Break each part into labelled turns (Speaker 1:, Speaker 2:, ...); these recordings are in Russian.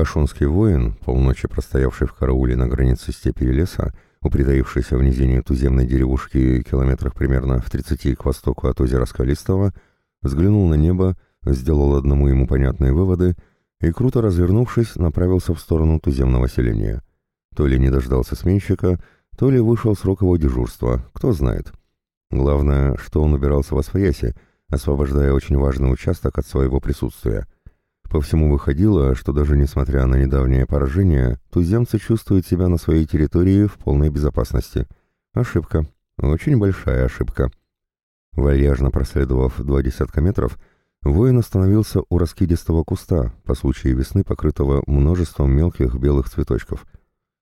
Speaker 1: Хашонский воин, полночи простоявший в карауле на границе степи и леса, упритаившийся в низине туземной деревушки километрах примерно в 30 к востоку от озера Скалистого, взглянул на небо, сделал одному ему понятные выводы и, круто развернувшись, направился в сторону туземного селения. То ли не дождался сменщика, то ли вышел срок его дежурства, кто знает. Главное, что он убирался во свояси, освобождая очень важный участок от своего присутствия. По всему выходило, что даже несмотря на недавнее поражение, туземцы чувствуют себя на своей территории в полной безопасности. Ошибка. Очень большая ошибка. Вальяжно проследовав два десятка метров, воин остановился у раскидистого куста, по случаю весны покрытого множеством мелких белых цветочков.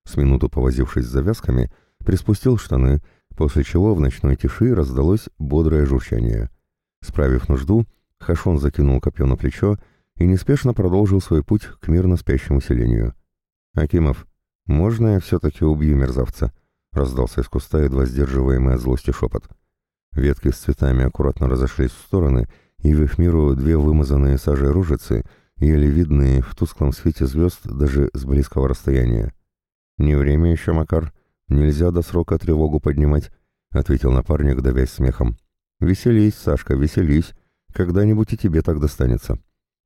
Speaker 1: С минуту повозившись с завязками, приспустил штаны, после чего в ночной тиши раздалось бодрое журчание. Справив нужду, Хашон закинул копье на плечо и неспешно продолжил свой путь к мирно спящему селению. «Акимов, можно я все-таки убью мерзавца?» — раздался из куста едва сдерживаемый от злости шепот. Ветки с цветами аккуратно разошлись в стороны, и в их миру две вымазанные сажей ружицы, еле видные в тусклом свете звезд даже с близкого расстояния. «Не время еще, Макар. Нельзя до срока тревогу поднимать», — ответил напарник, давясь смехом. «Веселись, Сашка, веселись. Когда-нибудь и тебе так достанется».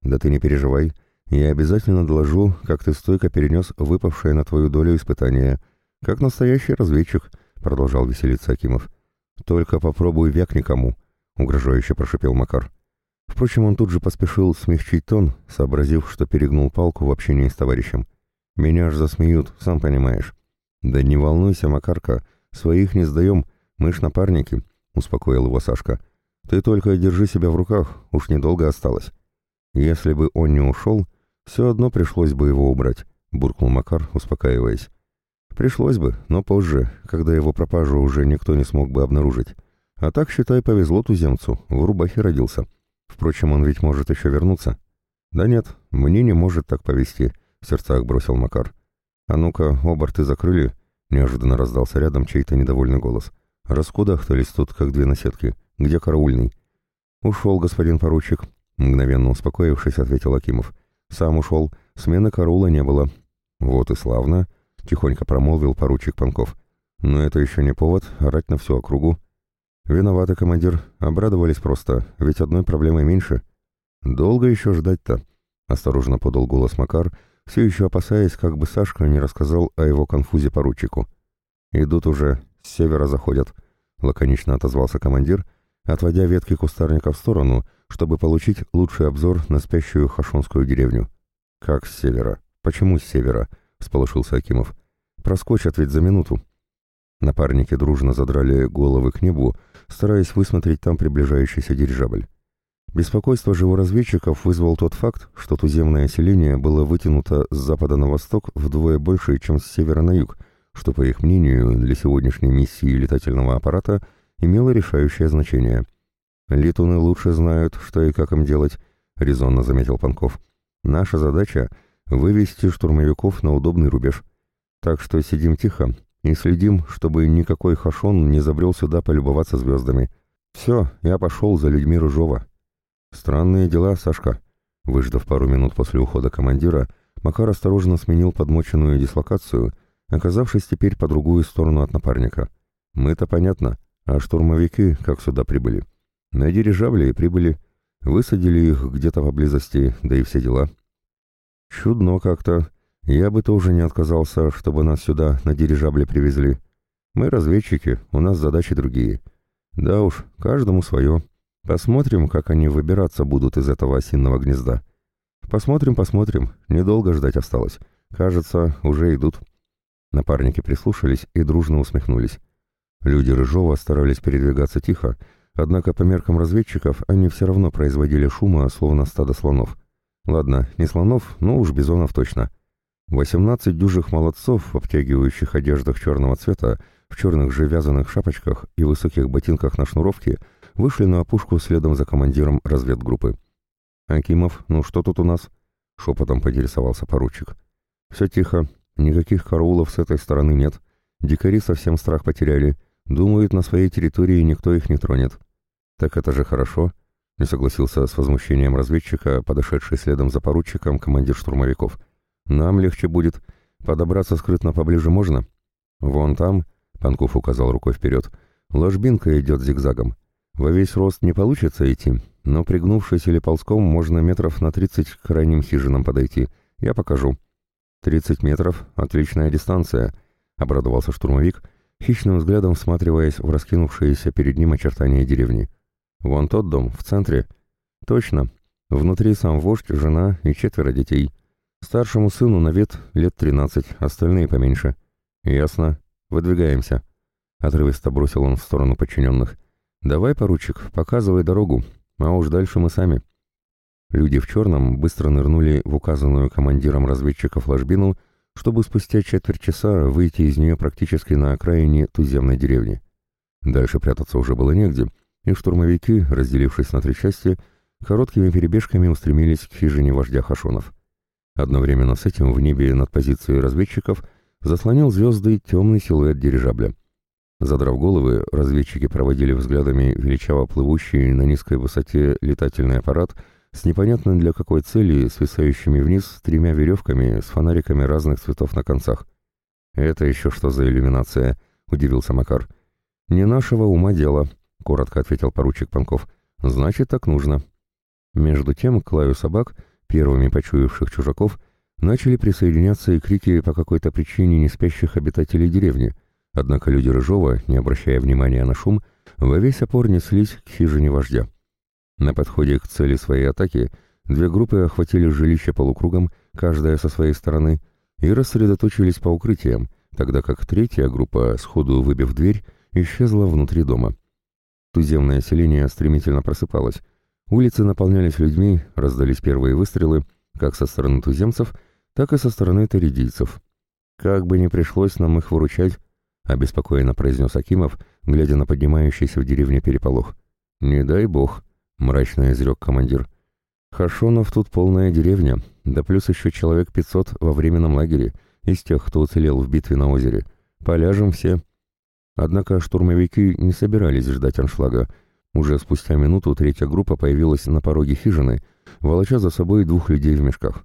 Speaker 1: «Да ты не переживай. Я обязательно доложу, как ты стойко перенес выпавшее на твою долю испытание. Как настоящий разведчик», — продолжал веселиться Акимов. «Только попробуй век никому», — угрожающе прошипел Макар. Впрочем, он тут же поспешил смягчить тон, сообразив, что перегнул палку в общении с товарищем. «Меня аж засмеют, сам понимаешь». «Да не волнуйся, Макарка, своих не сдаем, мы ж напарники», — успокоил его Сашка. «Ты только держи себя в руках, уж недолго осталось». «Если бы он не ушел, все одно пришлось бы его убрать», — буркнул Макар, успокаиваясь. «Пришлось бы, но позже, когда его пропажу уже никто не смог бы обнаружить. А так, считай, повезло туземцу, в рубахе родился. Впрочем, он ведь может еще вернуться». «Да нет, мне не может так повезти», — в сердцах бросил Макар. «А ну-ка, оборты закрыли?» — неожиданно раздался рядом чей-то недовольный голос. «Раскудахтались тут, как две наседки. Где караульный?» «Ушел, господин поручик», Мгновенно успокоившись, ответил Акимов. «Сам ушел. Смены караула не было». «Вот и славно», — тихонько промолвил поручик Панков. «Но это еще не повод орать на всю округу». «Виноваты, командир. Обрадовались просто, ведь одной проблемой меньше». «Долго еще ждать-то?» — осторожно подал голос Макар, все еще опасаясь, как бы Сашка не рассказал о его конфузе поручику. «Идут уже, с севера заходят», — лаконично отозвался командир, отводя ветки кустарника в сторону, чтобы получить лучший обзор на спящую хашонскую деревню. «Как с севера? Почему с севера?» — всполошился Акимов. «Проскочат ведь за минуту». Напарники дружно задрали головы к небу, стараясь высмотреть там приближающийся дирижабль. Беспокойство же у разведчиков вызвал тот факт, что туземное селение было вытянуто с запада на восток вдвое больше, чем с севера на юг, что, по их мнению, для сегодняшней миссии летательного аппарата имело решающее значение. «Летуны лучше знают, что и как им делать», — резонно заметил Панков. «Наша задача — вывести штурмовиков на удобный рубеж. Так что сидим тихо и следим, чтобы никакой хашон не забрел сюда полюбоваться звездами. Все, я пошел за людьми Рыжова». «Странные дела, Сашка». Выждав пару минут после ухода командира, Макар осторожно сменил подмоченную дислокацию, оказавшись теперь по другую сторону от напарника. «Мы-то понятно, а штурмовики как сюда прибыли?» На дирижабле прибыли. Высадили их где-то поблизости, да и все дела. Чудно как-то. Я бы тоже не отказался, чтобы нас сюда на дирижабле привезли. Мы разведчики, у нас задачи другие. Да уж, каждому свое. Посмотрим, как они выбираться будут из этого осинного гнезда. Посмотрим, посмотрим. Недолго ждать осталось. Кажется, уже идут. Напарники прислушались и дружно усмехнулись. Люди Рыжова старались передвигаться тихо, Однако по меркам разведчиков они все равно производили шума, словно стадо слонов. Ладно, не слонов, но уж бизонов точно. Восемнадцать дюжих молодцов в обтягивающих одеждах черного цвета, в черных же вязаных шапочках и высоких ботинках на шнуровке вышли на опушку следом за командиром разведгруппы. «Акимов, ну что тут у нас?» — шепотом поинтересовался поручик. «Все тихо, никаких караулов с этой стороны нет. Дикари совсем страх потеряли». Думают, на своей территории никто их не тронет. Так это же хорошо, не согласился с возмущением разведчика, подошедший следом за поручиком командир штурмовиков. Нам легче будет. Подобраться скрытно поближе можно? Вон там, Панков указал рукой вперед, ложбинка идет зигзагом. Во весь рост не получится идти, но пригнувшись или ползком можно метров на тридцать к крайним хижинам подойти. Я покажу. Тридцать метров — отличная дистанция, — обрадовался штурмовик, хищным взглядом всматриваясь в раскинувшиеся перед ним очертания деревни. Вон тот дом, в центре. Точно. Внутри сам вождь, жена и четверо детей. Старшему сыну на вид лет тринадцать, остальные поменьше. Ясно. Выдвигаемся. Отрывисто бросил он в сторону подчиненных. «Давай, поручик, показывай дорогу, а уж дальше мы сами». Люди в черном быстро нырнули в указанную командиром разведчиков ложбину, чтобы спустя четверть часа выйти из нее практически на окраине туземной деревни. Дальше прятаться уже было негде, и штурмовики, разделившись на три части, короткими перебежками устремились к хижине вождя Хашонов. Одновременно с этим в небе над позицией разведчиков заслонил звезды темный силуэт дирижабля. Задрав головы, разведчики проводили взглядами величаво плывущий на низкой высоте летательный аппарат с непонятно для какой цели свисающими вниз тремя веревками с фонариками разных цветов на концах. «Это еще что за иллюминация?» — удивился Макар. «Не нашего ума дело», — коротко ответил поручик Панков. «Значит, так нужно». Между тем, к лаю собак, первыми почуявших чужаков, начали присоединяться и крики по какой-то причине не спящих обитателей деревни — Однако люди Рыжова, не обращая внимания на шум, во весь опор неслись к хижине вождя. На подходе к цели своей атаки две группы охватили жилище полукругом, каждая со своей стороны, и рассредоточились по укрытиям, тогда как третья группа, сходу выбив дверь, исчезла внутри дома. Туземное селение стремительно просыпалось. Улицы наполнялись людьми, раздались первые выстрелы, как со стороны туземцев, так и со стороны таридийцев. Как бы ни пришлось нам их выручать, — обеспокоенно произнес Акимов, глядя на поднимающийся в деревне переполох. «Не дай бог», — мрачно изрек командир. «Хашонов тут полная деревня, да плюс еще человек пятьсот во временном лагере, из тех, кто уцелел в битве на озере. Поляжем все». Однако штурмовики не собирались ждать аншлага. Уже спустя минуту третья группа появилась на пороге хижины, волоча за собой двух людей в мешках.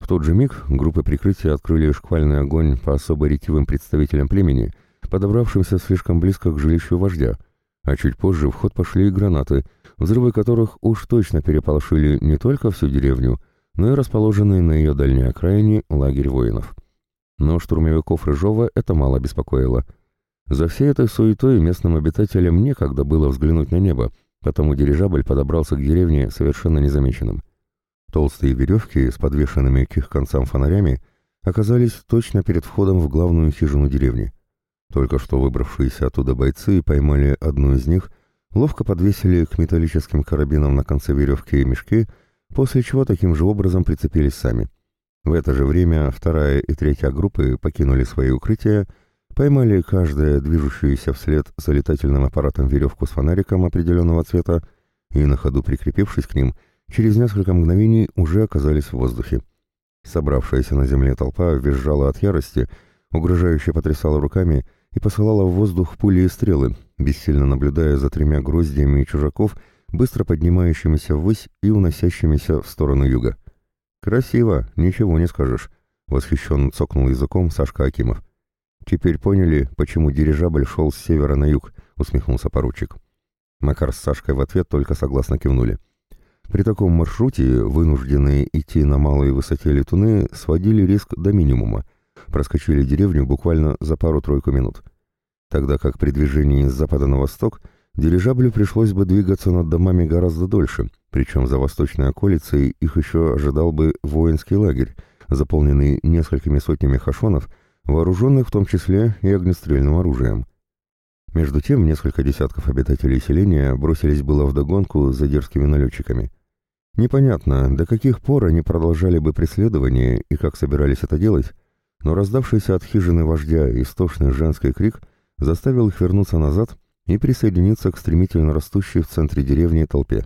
Speaker 1: В тот же миг группы прикрытия открыли шквальный огонь по особо ретивым представителям племени — подобравшимся слишком близко к жилищу вождя, а чуть позже в ход пошли и гранаты, взрывы которых уж точно переполошили не только всю деревню, но и расположенный на ее дальней окраине лагерь воинов. Но штурмовиков Рыжова это мало беспокоило. За всей этой суетой местным обитателям некогда было взглянуть на небо, потому дирижабль подобрался к деревне совершенно незамеченным. Толстые веревки с подвешенными к их концам фонарями оказались точно перед входом в главную хижину деревни. Только что выбравшиеся оттуда бойцы поймали одну из них, ловко подвесили к металлическим карабинам на конце веревки и мешки, после чего таким же образом прицепились сами. В это же время вторая и третья группы покинули свои укрытия, поймали каждая движущуюся вслед за летательным аппаратом веревку с фонариком определенного цвета и, на ходу прикрепившись к ним, через несколько мгновений уже оказались в воздухе. Собравшаяся на земле толпа визжала от ярости, угрожающе потрясала руками и посылала в воздух пули и стрелы, бессильно наблюдая за тремя гроздьями чужаков, быстро поднимающимися ввысь и уносящимися в сторону юга. «Красиво, ничего не скажешь», — восхищенно цокнул языком Сашка Акимов. «Теперь поняли, почему дирижабль шел с севера на юг», — усмехнулся поручик. Макар с Сашкой в ответ только согласно кивнули. При таком маршруте вынужденные идти на малой высоте летуны сводили риск до минимума, проскочили деревню буквально за пару-тройку минут. Тогда как при движении с запада на восток дирижаблю пришлось бы двигаться над домами гораздо дольше, причем за восточной околицей их еще ожидал бы воинский лагерь, заполненный несколькими сотнями хашонов, вооруженных в том числе и огнестрельным оружием. Между тем, несколько десятков обитателей селения бросились было вдогонку за дерзкими налетчиками. Непонятно, до каких пор они продолжали бы преследование и как собирались это делать, но раздавшийся от хижины вождя истошный женский крик заставил их вернуться назад и присоединиться к стремительно растущей в центре деревни толпе.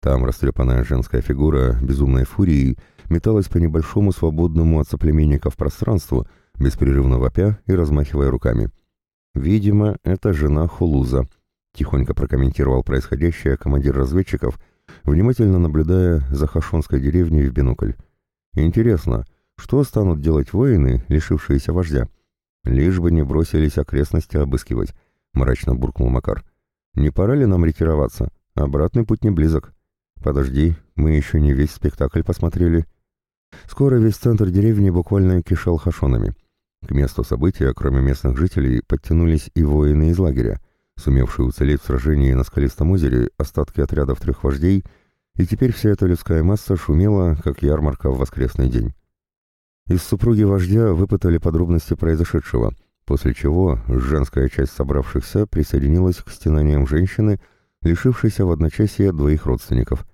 Speaker 1: Там растрепанная женская фигура безумной фурией металась по небольшому свободному от соплеменников пространству, беспрерывно вопя и размахивая руками. «Видимо, это жена Хулуза», — тихонько прокомментировал происходящее командир разведчиков, внимательно наблюдая за хашонской деревней в бинокль. «Интересно, что станут делать воины, лишившиеся вождя? Лишь бы не бросились окрестности обыскивать, мрачно буркнул Макар. Не пора ли нам ретироваться? Обратный путь не близок. Подожди, мы еще не весь спектакль посмотрели. Скоро весь центр деревни буквально кишел хашонами. К месту события, кроме местных жителей, подтянулись и воины из лагеря, сумевшие уцелеть в сражении на скалистом озере остатки отрядов трех вождей, и теперь вся эта людская масса шумела, как ярмарка в воскресный день. Из супруги вождя выпытали подробности произошедшего, после чего женская часть собравшихся присоединилась к стенаниям женщины, лишившейся в одночасье двоих родственников.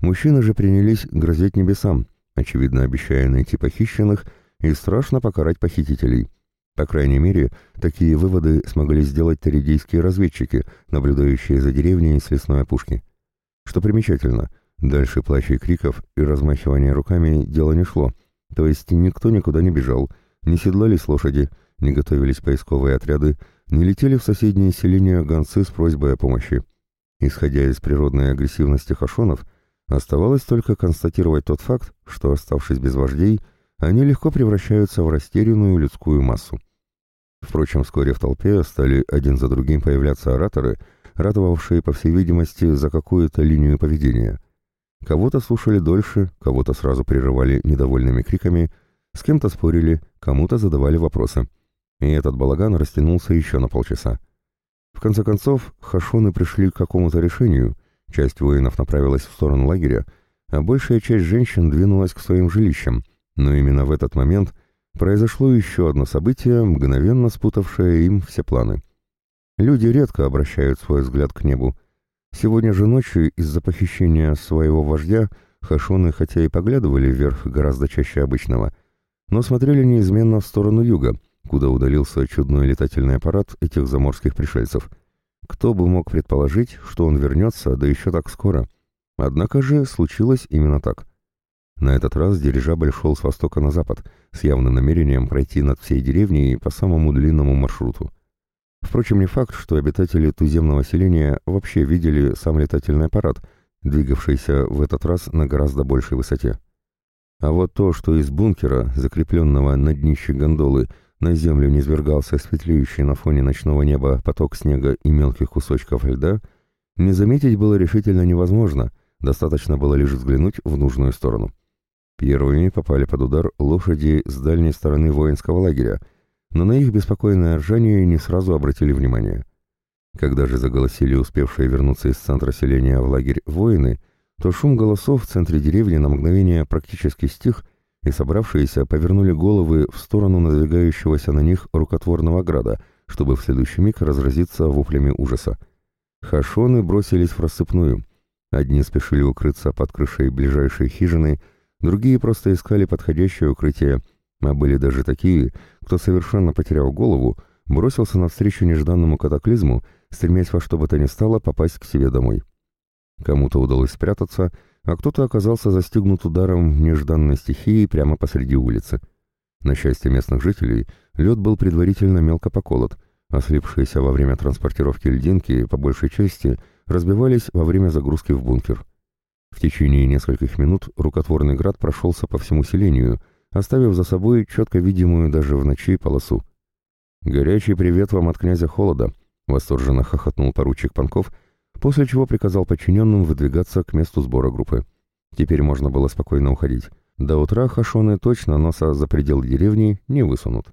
Speaker 1: Мужчины же принялись грозить небесам, очевидно обещая найти похищенных и страшно покарать похитителей. По крайней мере, такие выводы смогли сделать таридейские разведчики, наблюдающие за деревней с лесной опушки. Что примечательно, дальше плача и криков и размахивания руками дело не шло, то есть никто никуда не бежал, не седлались лошади, не готовились поисковые отряды, не летели в соседние селения гонцы с просьбой о помощи. Исходя из природной агрессивности хашонов, оставалось только констатировать тот факт, что, оставшись без вождей, они легко превращаются в растерянную людскую массу. Впрочем, вскоре в толпе стали один за другим появляться ораторы, ратовавшие, по всей видимости, за какую-то линию поведения. Кого-то слушали дольше, кого-то сразу прерывали недовольными криками, с кем-то спорили, кому-то задавали вопросы. И этот балаган растянулся еще на полчаса. В конце концов, хашоны пришли к какому-то решению, часть воинов направилась в сторону лагеря, а большая часть женщин двинулась к своим жилищам, но именно в этот момент произошло еще одно событие, мгновенно спутавшее им все планы. Люди редко обращают свой взгляд к небу. Сегодня же ночью из-за похищения своего вождя хашоны хотя и поглядывали вверх гораздо чаще обычного, но смотрели неизменно в сторону юга, куда удалился чудной летательный аппарат этих заморских пришельцев. Кто бы мог предположить, что он вернется, да еще так скоро. Однако же случилось именно так. На этот раз дирижабль шел с востока на запад, с явным намерением пройти над всей деревней по самому длинному маршруту. Впрочем, не факт, что обитатели туземного селения вообще видели сам летательный аппарат, двигавшийся в этот раз на гораздо большей высоте. А вот то, что из бункера, закрепленного на днище гондолы, на землю низвергался светлеющий на фоне ночного неба поток снега и мелких кусочков льда, не заметить было решительно невозможно, достаточно было лишь взглянуть в нужную сторону. Первыми попали под удар лошади с дальней стороны воинского лагеря, но на их беспокойное ржание не сразу обратили внимание. Когда же заголосили успевшие вернуться из центра селения в лагерь воины, то шум голосов в центре деревни на мгновение практически стих, и собравшиеся повернули головы в сторону надвигающегося на них рукотворного града, чтобы в следующий миг разразиться воплями ужаса. Хашоны бросились в рассыпную. Одни спешили укрыться под крышей ближайшей хижины, другие просто искали подходящее укрытие, а были даже такие, кто, совершенно потерял голову, бросился навстречу нежданному катаклизму, стремясь во что бы то ни стало попасть к себе домой. Кому-то удалось спрятаться, а кто-то оказался застигнут ударом нежданной стихии прямо посреди улицы. На счастье местных жителей, лед был предварительно мелко поколот, а слипшиеся во время транспортировки льдинки, по большей части, разбивались во время загрузки в бункер. В течение нескольких минут рукотворный град прошелся по всему селению, оставив за собой четко видимую даже в ночи полосу. «Горячий привет вам от князя Холода!» — восторженно хохотнул поручик Панков, после чего приказал подчиненным выдвигаться к месту сбора группы. Теперь можно было спокойно уходить. До утра хашоны точно носа за пределы деревни не высунут.